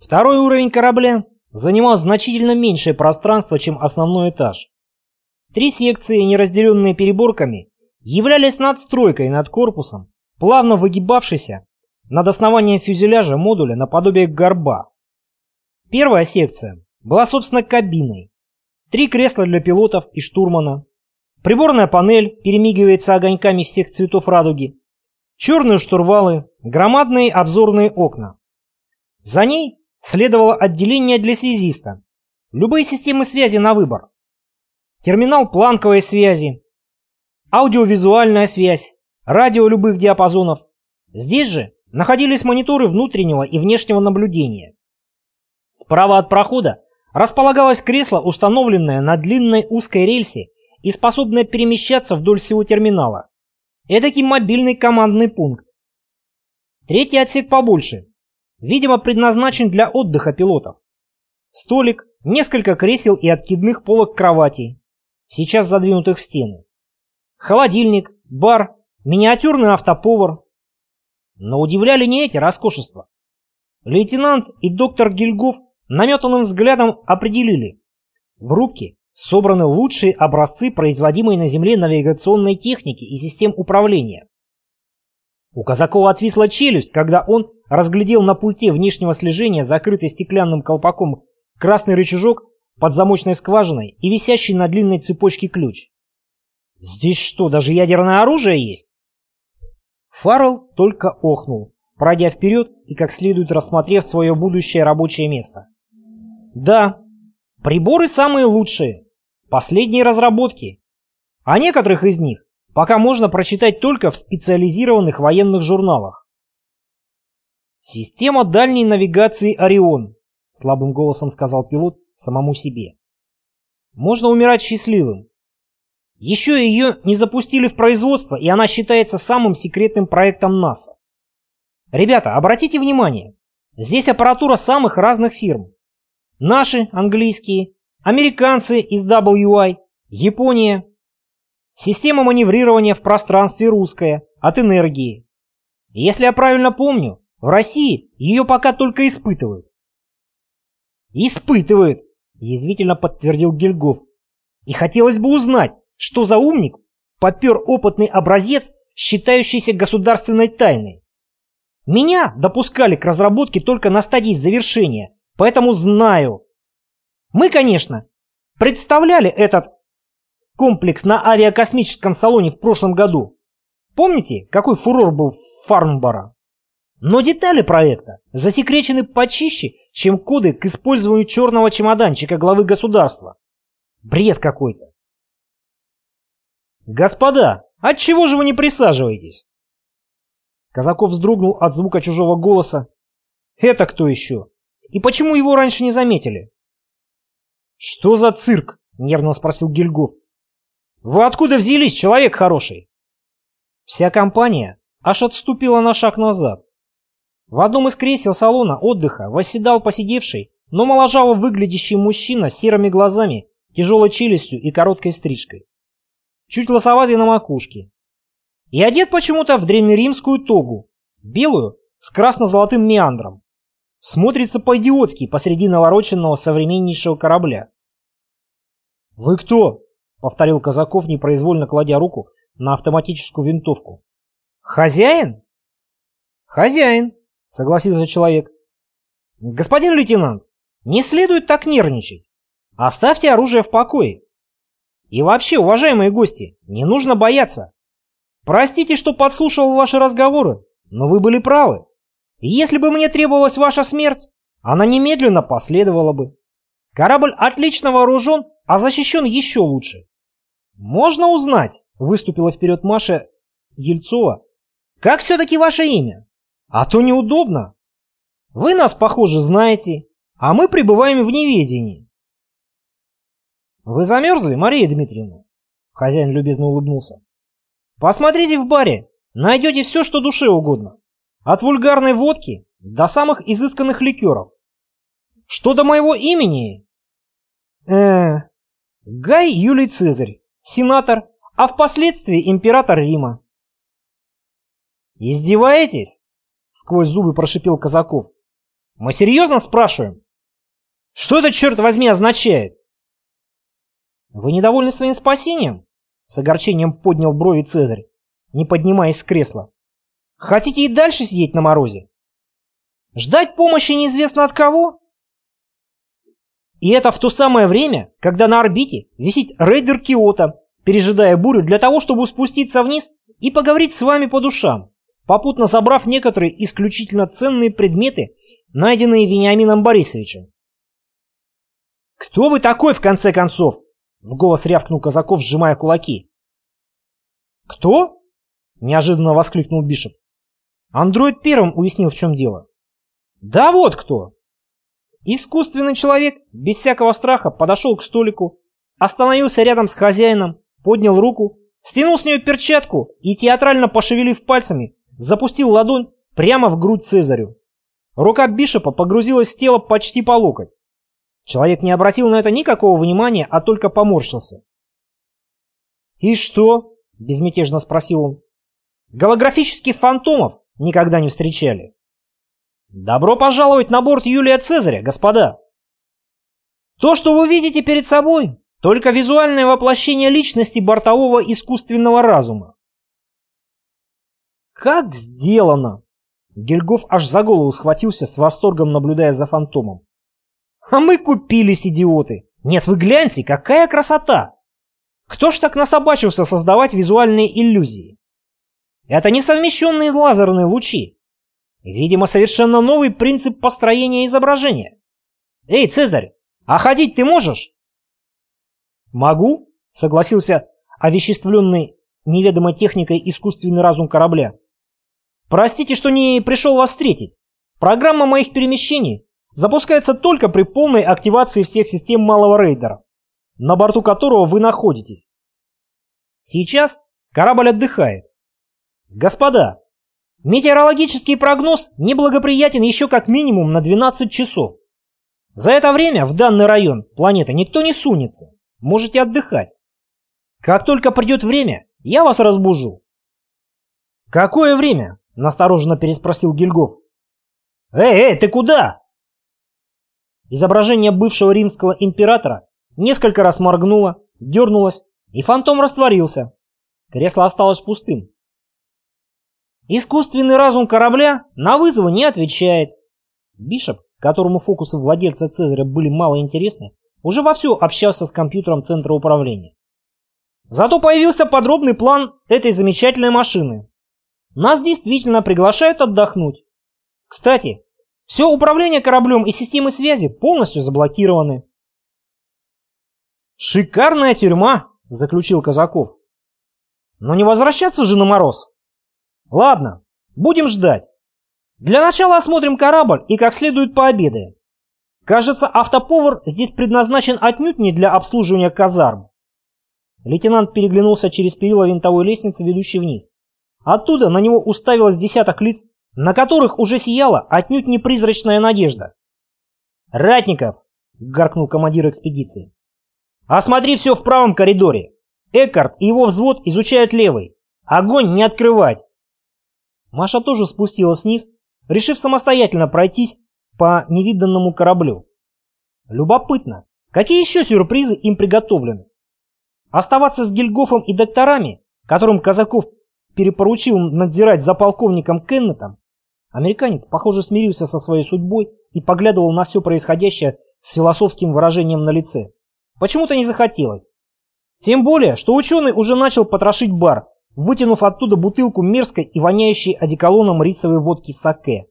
Второй уровень корабля занимал значительно меньшее пространство, чем основной этаж. Три секции, не разделенные переборками, являлись надстройкой над корпусом, плавно выгибавшейся над основанием фюзеляжа модуля наподобие горба. Первая секция была, собственно, кабиной. Три кресла для пилотов и штурмана. Приборная панель перемигивается огоньками всех цветов радуги. Черные штурвалы, громадные обзорные окна. За ней следовало отделение для связиста. Любые системы связи на выбор. Терминал планковой связи, аудиовизуальная связь, радио любых диапазонов. Здесь же находились мониторы внутреннего и внешнего наблюдения. Справа от прохода располагалось кресло, установленное на длинной узкой рельсе и способное перемещаться вдоль всего терминала. Эдакий мобильный командный пункт. Третий отсек побольше, видимо предназначен для отдыха пилотов. Столик, несколько кресел и откидных полок кроватей, сейчас задвинутых в стены. Холодильник, бар, миниатюрный автоповар. Но удивляли не эти роскошества. Лейтенант и доктор Гильгоф наметанным взглядом определили. В рубке собраны лучшие образцы производимой на Земле навигационной техники и систем управления. У Казакова отвисла челюсть, когда он разглядел на пульте внешнего слежения, закрытый стеклянным колпаком, красный рычажок под замочной скважиной и висящий на длинной цепочке ключ. «Здесь что, даже ядерное оружие есть?» Фаррелл только охнул, пройдя вперед и как следует рассмотрев свое будущее рабочее место. Да, приборы самые лучшие, последние разработки. А некоторых из них пока можно прочитать только в специализированных военных журналах. «Система дальней навигации «Орион», — слабым голосом сказал пилот самому себе. «Можно умирать счастливым. Еще ее не запустили в производство, и она считается самым секретным проектом НАСА. Ребята, обратите внимание, здесь аппаратура самых разных фирм. Наши, английские, американцы из WI, Япония, Система маневрирования в пространстве русская, от энергии. Если я правильно помню, в России ее пока только испытывают. Испытывают, язвительно подтвердил Гильгоф. И хотелось бы узнать, что за умник попер опытный образец, считающийся государственной тайной. Меня допускали к разработке только на стадии завершения, поэтому знаю. Мы, конечно, представляли этот комплекс на авиакосмическом салоне в прошлом году. Помните, какой фурор был в Фарнборо? Но детали проекта засекречены почище, чем коды к использованию черного чемоданчика главы государства. Бред какой-то. Господа, отчего же вы не присаживаетесь? Казаков вздрогнул от звука чужого голоса. Это кто еще? И почему его раньше не заметили? Что за цирк? Нервно спросил Гильгоф. Вы откуда взялись, человек хороший? Вся компания аж отступила на шаг назад. В одном из кресел салона отдыха восседал посидевший, но моложаво выглядящий мужчина с серыми глазами, тяжелой челюстью и короткой стрижкой. Чуть лосоватый на макушке. И одет почему-то в древнеримскую тогу, белую, с красно-золотым меандром. Смотрится по-идиотски посреди навороченного современнейшего корабля. «Вы кто?» — повторил Казаков, непроизвольно кладя руку на автоматическую винтовку. «Хозяин?» «Хозяин», — согласился человек. «Господин лейтенант, не следует так нервничать. Оставьте оружие в покое. И вообще, уважаемые гости, не нужно бояться. Простите, что подслушал ваши разговоры, но вы были правы. Если бы мне требовалась ваша смерть, она немедленно последовала бы. Корабль отлично вооружен, а защищен еще лучше. «Можно узнать?» — выступила вперед Маша Ельцова. «Как все-таки ваше имя? А то неудобно. Вы нас, похоже, знаете, а мы пребываем в неведении». «Вы замерзли, Мария Дмитриевна?» Хозяин любезно улыбнулся. «Посмотрите в баре, найдете все, что душе угодно. От вульгарной водки до самых изысканных ликеров. Что до моего имени? э Гай Юлий Цезарь сенатор, а впоследствии император Рима. «Издеваетесь?» — сквозь зубы прошипел Казаков. Мы серьезно спрашиваем? Что это, черт возьми, означает? Вы недовольны своим спасением? С огорчением поднял брови Цезарь, не поднимаясь с кресла. Хотите и дальше сидеть на морозе? Ждать помощи неизвестно от кого? И это в то самое время, когда на орбите висит рейдер Киота, пережидая бурю для того, чтобы спуститься вниз и поговорить с вами по душам, попутно забрав некоторые исключительно ценные предметы, найденные Вениамином Борисовичем. «Кто вы такой, в конце концов?» — в голос рявкнул Казаков, сжимая кулаки. «Кто?» — неожиданно воскликнул Бишоп. Андроид первым уяснил, в чем дело. «Да вот кто!» Искусственный человек, без всякого страха, подошел к столику, остановился рядом с хозяином, поднял руку, стянул с нее перчатку и, театрально пошевелив пальцами, запустил ладонь прямо в грудь Цезарю. Рука Бишопа погрузилась в тело почти по локоть. Человек не обратил на это никакого внимания, а только поморщился. «И что?» — безмятежно спросил он. «Голографических фантомов никогда не встречали». «Добро пожаловать на борт Юлия Цезаря, господа!» «То, что вы видите перед собой, только визуальное воплощение личности бортового искусственного разума». «Как сделано!» Гильгоф аж за голову схватился с восторгом, наблюдая за фантомом. А мы купились, идиоты. Нет, вы гляньте, какая красота! Кто ж так насобачился создавать визуальные иллюзии? Это несовмещенные лазерные лучи. Видимо, совершенно новый принцип построения изображения. Эй, Цезарь, а ходить ты можешь? Могу, согласился овеществленный неведомой техникой искусственный разум корабля. Простите, что не пришел вас встретить. Программа моих перемещений запускается только при полной активации всех систем малого рейдера, на борту которого вы находитесь. Сейчас корабль отдыхает. Господа, метеорологический прогноз неблагоприятен еще как минимум на 12 часов. За это время в данный район планеты никто не сунется. Можете отдыхать. Как только придет время, я вас разбужу. «Какое время?» – настороженно переспросил Гильгоф. «Эй, эй, ты куда?» Изображение бывшего римского императора несколько раз моргнуло, дернулось, и фантом растворился. Кресло осталось пустым. Искусственный разум корабля на вызовы не отвечает. Бишоп, которому фокусы владельца Цезаря были мало интересны, уже вовсю общался с компьютером центра управления. Зато появился подробный план этой замечательной машины. Нас действительно приглашают отдохнуть. Кстати, все управление кораблем и системы связи полностью заблокированы. «Шикарная тюрьма», — заключил Казаков. «Но не возвращаться же на мороз. Ладно, будем ждать. Для начала осмотрим корабль и как следует пообедаем. Кажется, автоповар здесь предназначен отнюдь не для обслуживания казарм». Лейтенант переглянулся через перила винтовой лестницы, ведущей вниз. Оттуда на него уставилось десяток лиц на которых уже сияла отнюдь не призрачная надежда. «Ратников!» — гаркнул командир экспедиции. «Осмотри все в правом коридоре. Эккарт и его взвод изучают левый. Огонь не открывать!» Маша тоже спустилась вниз, решив самостоятельно пройтись по невиданному кораблю. Любопытно, какие еще сюрпризы им приготовлены? Оставаться с Гильгофом и докторами, которым Казаков перепоручил надзирать за полковником Кеннетом, Американец, похоже, смирился со своей судьбой и поглядывал на все происходящее с философским выражением на лице. Почему-то не захотелось. Тем более, что ученый уже начал потрошить бар, вытянув оттуда бутылку мерзкой и воняющей одеколоном рисовой водки саке.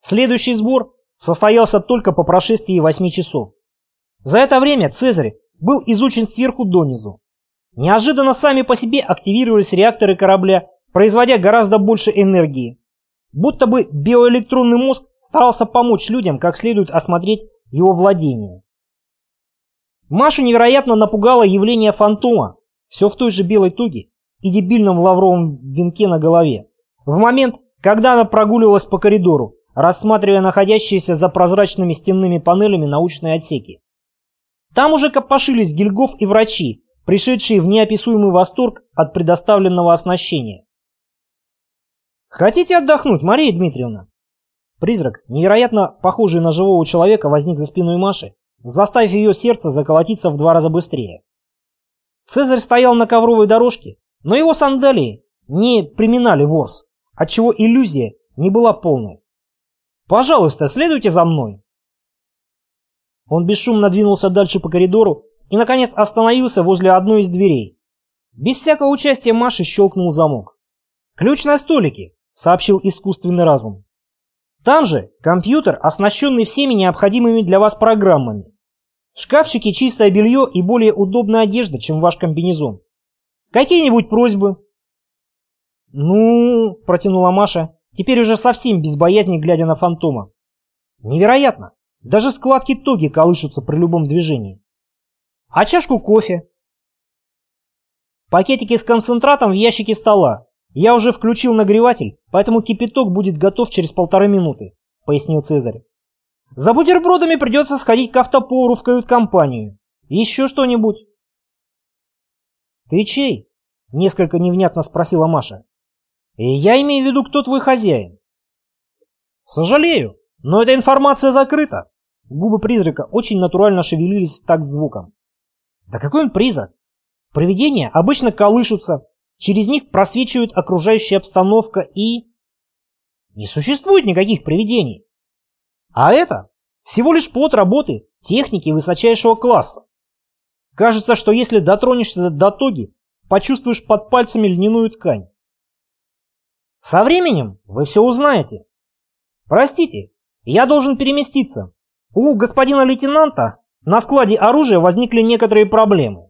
Следующий сбор состоялся только по прошествии восьми часов. За это время Цезарь был изучен сверху донизу. Неожиданно сами по себе активировались реакторы корабля производя гораздо больше энергии. Будто бы биоэлектронный мозг старался помочь людям как следует осмотреть его владение. Машу невероятно напугало явление фантома, все в той же белой туге и дебильном лавровом венке на голове. В момент, когда она прогуливалась по коридору, рассматривая находящиеся за прозрачными стенными панелями научные отсеки. Там уже копошились гильгоф и врачи, пришедшие в неописуемый восторг от предоставленного оснащения. Хотите отдохнуть, Мария Дмитриевна? Призрак, невероятно похожий на живого человека, возник за спиной Маши, заставив ее сердце заколотиться в два раза быстрее. Цезарь стоял на ковровой дорожке, но его сандалии не приминали ворс, отчего иллюзия не была полной. «Пожалуйста, следуйте за мной!» Он бесшумно двинулся дальше по коридору и, наконец, остановился возле одной из дверей. Без всякого участия Маши щелкнул замок. «Ключ на столике», — сообщил искусственный разум. «Там же компьютер, оснащенный всеми необходимыми для вас программами. В шкафчике чистое белье и более удобная одежда, чем ваш комбинезон. Какие-нибудь просьбы?» «Ну...» — протянула Маша, теперь уже совсем без боязни, глядя на фантома. «Невероятно! Даже складки тоги колышутся при любом движении. А чашку кофе?» «Пакетики с концентратом в ящике стола. Я уже включил нагреватель, поэтому кипяток будет готов через полторы минуты», — пояснил Цезарь. «За бутербродами придется сходить к автоповару в кают-компанию. Еще что-нибудь?» «Ты чей?» — несколько невнятно спросила Маша. «Я имею в виду, кто твой хозяин». «Сожалею, но эта информация закрыта». Губы призрака очень натурально шевелились в такт звуком. «Да какой он призрак? Привидения обычно колышутся, через них просвечивает окружающая обстановка и... Не существует никаких привидений. А это всего лишь плод работы техники высочайшего класса. Кажется, что если дотронешься до тоги, почувствуешь под пальцами льняную ткань. Со временем вы все узнаете. Простите, я должен переместиться. У господина лейтенанта на складе оружия возникли некоторые проблемы.